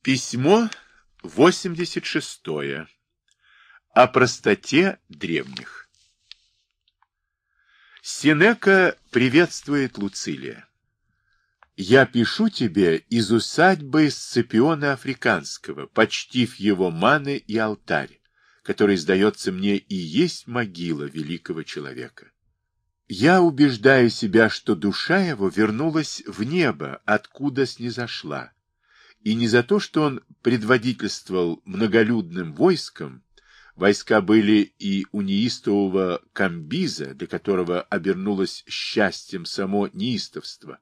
Письмо 86. О простоте древних. Синека приветствует Луцилия. «Я пишу тебе из усадьбы Сципиона Африканского, почтив его маны и алтарь, который, сдается мне, и есть могила великого человека. Я убеждаю себя, что душа его вернулась в небо, откуда снизошла, и не за то, что он предводительствовал многолюдным войском, войска были и у неистового Камбиза, для которого обернулось счастьем само неистовство,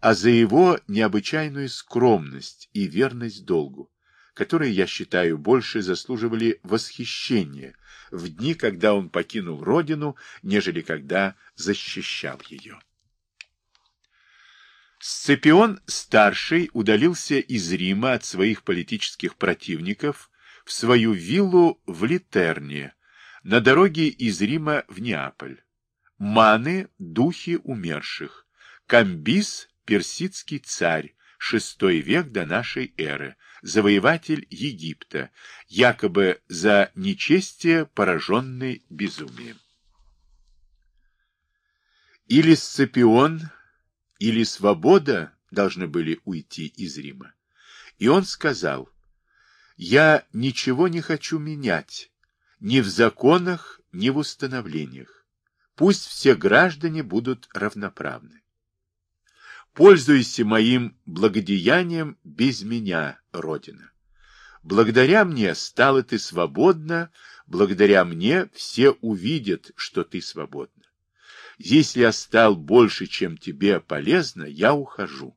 а за его необычайную скромность и верность долгу, которые, я считаю, больше заслуживали восхищения в дни, когда он покинул родину, нежели когда защищал ее. Сципион Старший удалился из Рима от своих политических противников в свою виллу в Литерне, на дороге из Рима в Неаполь. Маны – духи умерших. Камбис – персидский царь, VI век до нашей эры, завоеватель Египта, якобы за нечестие пораженный безумием. Или Сципион или свобода должны были уйти из Рима. И он сказал, «Я ничего не хочу менять, ни в законах, ни в установлениях. Пусть все граждане будут равноправны. Пользуйся моим благодеянием без меня, Родина. Благодаря мне стала ты свободна, благодаря мне все увидят, что ты свободна. Если я стал больше, чем тебе полезно, я ухожу.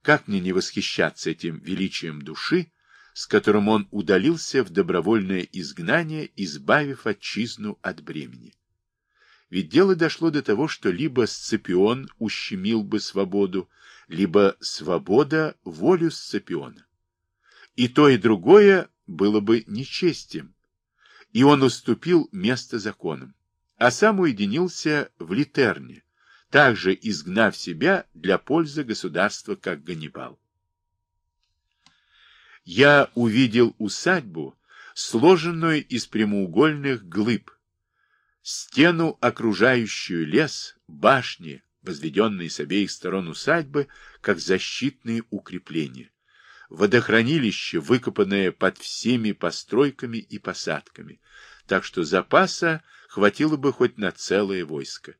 Как мне не восхищаться этим величием души, с которым он удалился в добровольное изгнание, избавив отчизну от бремени? Ведь дело дошло до того, что либо Сципион ущемил бы свободу, либо свобода волю Сципиона. И то, и другое было бы нечестием, и он уступил место законам а сам уединился в Литерне, также изгнав себя для пользы государства, как Ганнибал. Я увидел усадьбу, сложенную из прямоугольных глыб, стену, окружающую лес, башни, возведенные с обеих сторон усадьбы, как защитные укрепления, водохранилище, выкопанное под всеми постройками и посадками, так что запаса хватило бы хоть на целое войско.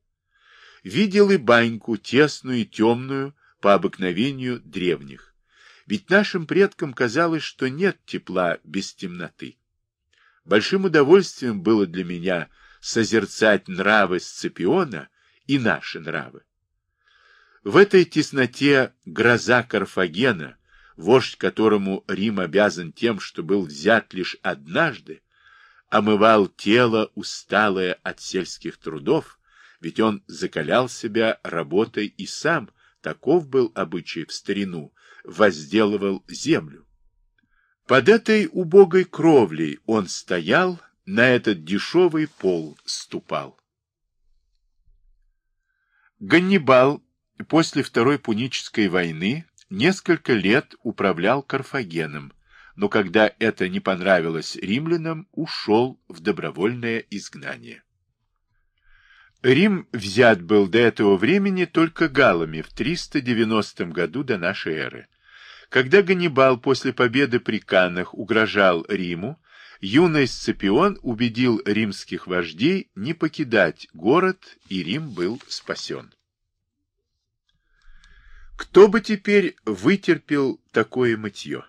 Видел и баньку, тесную и темную, по обыкновению древних. Ведь нашим предкам казалось, что нет тепла без темноты. Большим удовольствием было для меня созерцать нравы Сципиона и наши нравы. В этой тесноте гроза Карфагена, вождь которому Рим обязан тем, что был взят лишь однажды, омывал тело, усталое от сельских трудов, ведь он закалял себя работой и сам, таков был обычай в старину, возделывал землю. Под этой убогой кровлей он стоял, на этот дешевый пол ступал. Ганнибал после Второй Пунической войны несколько лет управлял Карфагеном, но когда это не понравилось римлянам, ушел в добровольное изгнание. Рим взят был до этого времени только галами в 390 году до нашей эры. Когда Ганнибал после победы при Каннах угрожал Риму, юный Сципион убедил римских вождей не покидать город, и Рим был спасен. Кто бы теперь вытерпел такое мытье?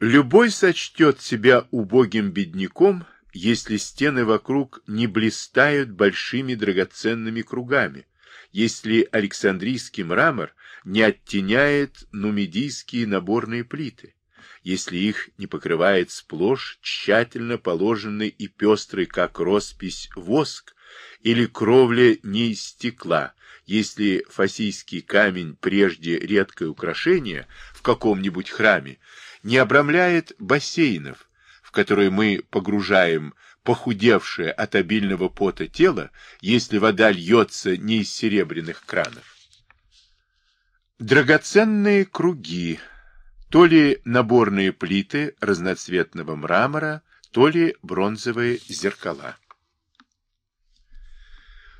Любой сочтет себя убогим бедняком, если стены вокруг не блистают большими драгоценными кругами, если Александрийский мрамор не оттеняет нумидийские наборные плиты, если их не покрывает сплошь тщательно положенный и пестрый, как роспись, воск, или кровля не из стекла, если фасийский камень прежде редкое украшение в каком-нибудь храме, не обрамляет бассейнов, в которые мы погружаем похудевшее от обильного пота тело, если вода льется не из серебряных кранов. Драгоценные круги, то ли наборные плиты разноцветного мрамора, то ли бронзовые зеркала.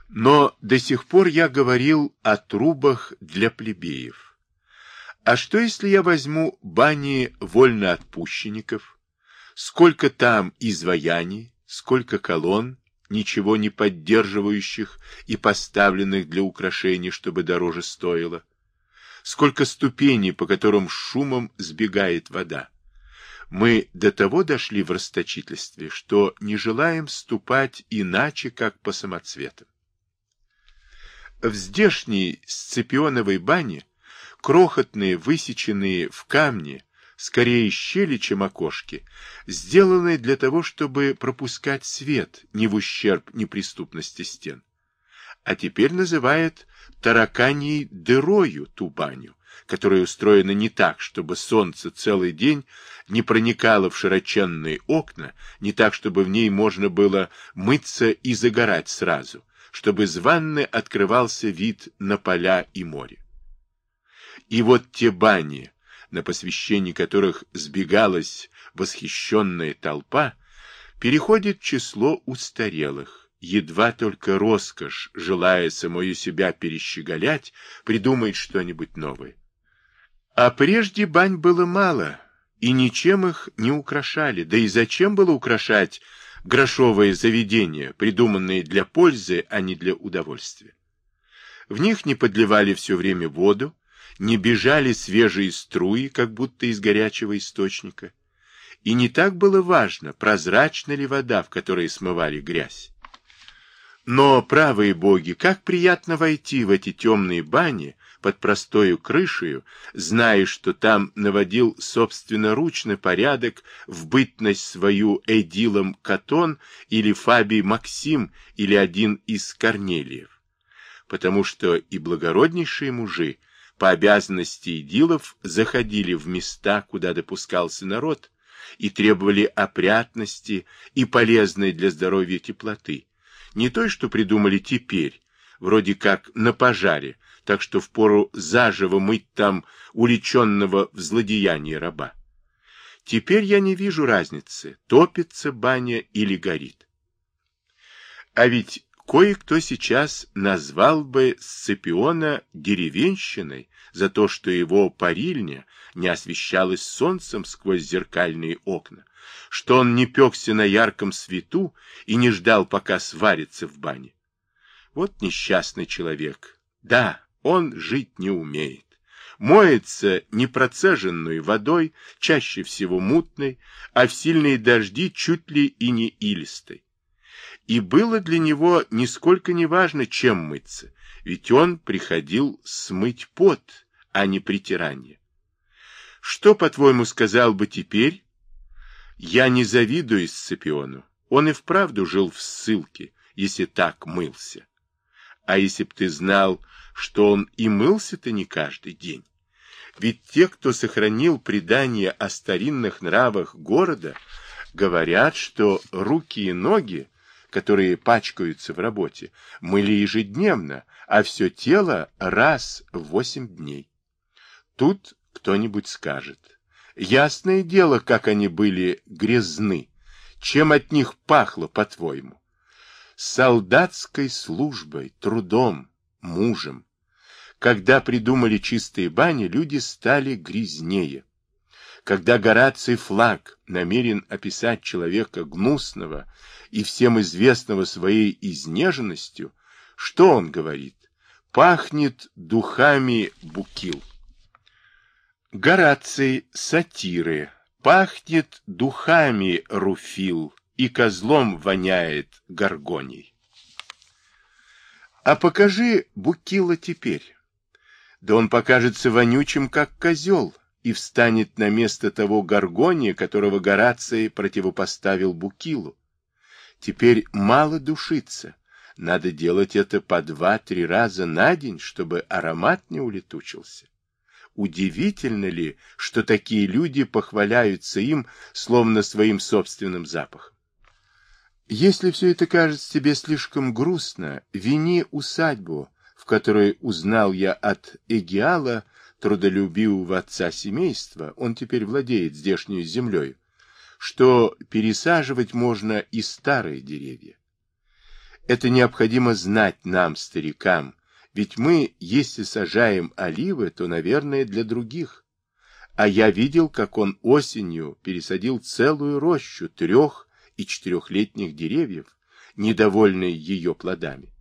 Но до сих пор я говорил о трубах для плебеев. А что, если я возьму бани вольноотпущенников? Сколько там изваяний, сколько колонн, ничего не поддерживающих и поставленных для украшения, чтобы дороже стоило? сколько ступеней, по которым шумом сбегает вода. Мы до того дошли в расточительстве, что не желаем ступать иначе, как по самоцветам. В здешней сципионовой бане крохотные, высеченные в камне, скорее щели, чем окошки, сделаны для того, чтобы пропускать свет не в ущерб неприступности стен а теперь называет тараканьей дырою ту баню, которая устроена не так, чтобы солнце целый день не проникало в широченные окна, не так, чтобы в ней можно было мыться и загорать сразу, чтобы из ванны открывался вид на поля и море. И вот те бани, на посвящении которых сбегалась восхищенная толпа, переходит в число устарелых, едва только роскошь, желая самую себя перещеголять, придумает что-нибудь новое. А прежде бань было мало, и ничем их не украшали. Да и зачем было украшать грошовые заведения, придуманные для пользы, а не для удовольствия? В них не подливали все время воду, не бежали свежие струи, как будто из горячего источника. И не так было важно, прозрачна ли вода, в которой смывали грязь. Но, правые боги, как приятно войти в эти темные бани под простою крышею, зная, что там наводил собственноручно порядок в бытность свою Эдилом Катон или Фабий Максим или один из Корнелиев. Потому что и благороднейшие мужи по обязанности Эдилов заходили в места, куда допускался народ, и требовали опрятности и полезной для здоровья теплоты не той, что придумали теперь, вроде как на пожаре, так что впору заживо мыть там уличенного в злодеянии раба. Теперь я не вижу разницы, топится баня или горит. А ведь кое-кто сейчас назвал бы Сципиона деревенщиной за то, что его парильня не освещалась солнцем сквозь зеркальные окна, что он не пекся на ярком свету и не ждал, пока сварится в бане. Вот несчастный человек. Да, он жить не умеет. Моется непроцеженной водой, чаще всего мутной, а в сильные дожди чуть ли и не илистой. И было для него нисколько не важно, чем мыться, ведь он приходил смыть пот, а не притирание. Что, по-твоему, сказал бы теперь я не завидую Сципиону. Он и вправду жил в ссылке, если так мылся. А если б ты знал, что он и мылся-то не каждый день? Ведь те, кто сохранил предание о старинных нравах города, говорят, что руки и ноги, которые пачкаются в работе, мыли ежедневно, а все тело раз в восемь дней. Тут кто-нибудь скажет, Ясное дело, как они были грязны. Чем от них пахло, по-твоему? Солдатской службой, трудом, мужем. Когда придумали чистые бани, люди стали грязнее. Когда Гораций Флаг намерен описать человека гнусного и всем известного своей изнеженностью, что он говорит? Пахнет духами букил. Гораций, сатиры. Пахнет духами руфил, и козлом воняет горгоний. А покажи Букила теперь. Да он покажется вонючим, как козел, и встанет на место того горгония, которого Гораций противопоставил Букилу. Теперь мало душиться. Надо делать это по два-три раза на день, чтобы аромат не улетучился. Удивительно ли, что такие люди похваляются им, словно своим собственным запахом? Если все это кажется тебе слишком грустно, вини усадьбу, в которой узнал я от Эгиала трудолюбивого отца семейства, он теперь владеет здешней землей, что пересаживать можно и старые деревья. Это необходимо знать нам, старикам, ведь мы, если сажаем оливы, то, наверное, для других. А я видел, как он осенью пересадил целую рощу трех- и четырехлетних деревьев, недовольные ее плодами.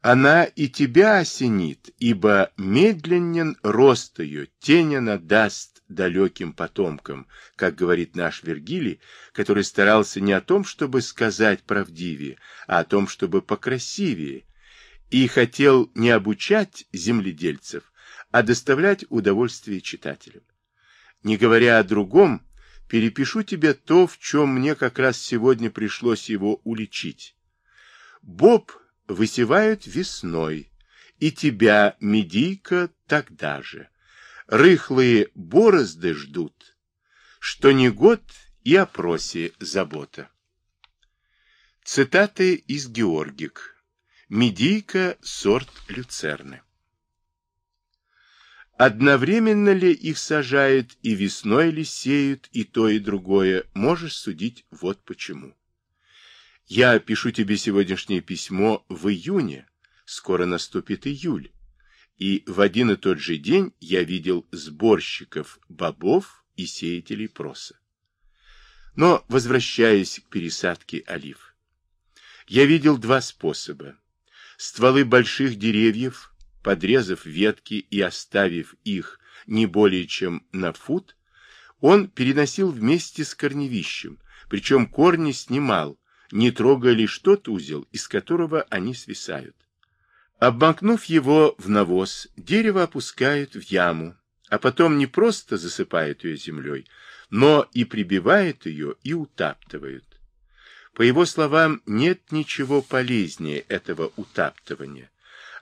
Она и тебя осенит, ибо медленнен рост ее, тень она даст далеким потомкам, как говорит наш Вергилий, который старался не о том, чтобы сказать правдивее, а о том, чтобы покрасивее, и хотел не обучать земледельцев, а доставлять удовольствие читателям. Не говоря о другом, перепишу тебе то, в чем мне как раз сегодня пришлось его уличить. Боб высевают весной, и тебя, медийка, тогда же. Рыхлые борозды ждут, что не год и о просе забота. Цитаты из Георгик. Медийка – сорт люцерны. Одновременно ли их сажают и весной ли сеют, и то, и другое, можешь судить вот почему. Я пишу тебе сегодняшнее письмо в июне, скоро наступит июль, и в один и тот же день я видел сборщиков бобов и сеятелей проса. Но, возвращаясь к пересадке олив, я видел два способа. Стволы больших деревьев, подрезав ветки и оставив их не более чем на фут, он переносил вместе с корневищем, причем корни снимал, не трогая лишь тот узел, из которого они свисают. Обмакнув его в навоз, дерево опускают в яму, а потом не просто засыпают ее землей, но и прибивают ее и утаптывают. По его словам, нет ничего полезнее этого утаптывания.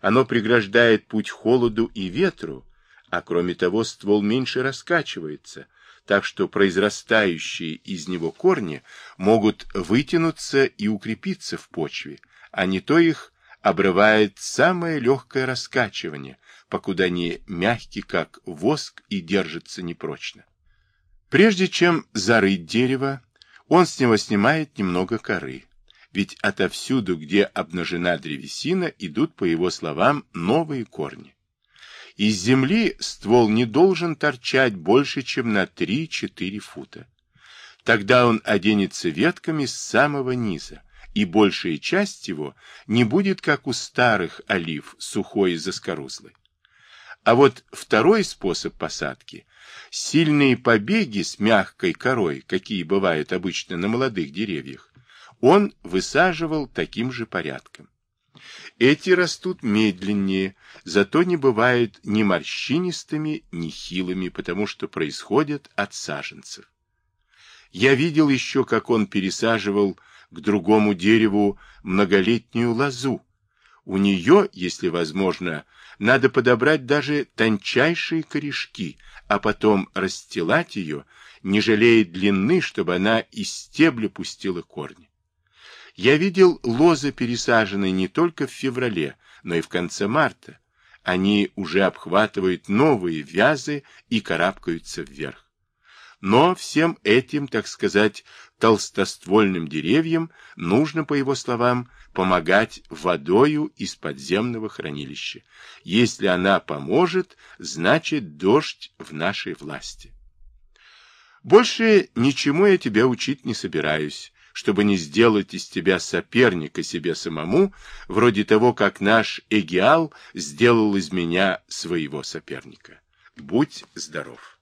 Оно преграждает путь холоду и ветру, а кроме того ствол меньше раскачивается, так что произрастающие из него корни могут вытянуться и укрепиться в почве, а не то их обрывает самое легкое раскачивание, покуда они мягкие, как воск, и держатся непрочно. Прежде чем зарыть дерево, он с него снимает немного коры, ведь отовсюду, где обнажена древесина, идут, по его словам, новые корни. Из земли ствол не должен торчать больше, чем на 3-4 фута. Тогда он оденется ветками с самого низа, и большая часть его не будет, как у старых олив, сухой и заскорузлой. А вот второй способ посадки – сильные побеги с мягкой корой, какие бывают обычно на молодых деревьях, он высаживал таким же порядком. Эти растут медленнее, зато не бывают ни морщинистыми, ни хилыми, потому что происходят от саженцев. Я видел еще, как он пересаживал к другому дереву многолетнюю лозу. У нее, если возможно, надо подобрать даже тончайшие корешки, а потом расстилать ее, не жалея длины, чтобы она из стебля пустила корни. Я видел лозы, пересаженные не только в феврале, но и в конце марта. Они уже обхватывают новые вязы и карабкаются вверх. Но всем этим, так сказать, толстоствольным деревьям нужно, по его словам, помогать водою из подземного хранилища. Если она поможет, значит дождь в нашей власти. Больше ничему я тебя учить не собираюсь чтобы не сделать из тебя соперника себе самому, вроде того, как наш Эгиал сделал из меня своего соперника. Будь здоров!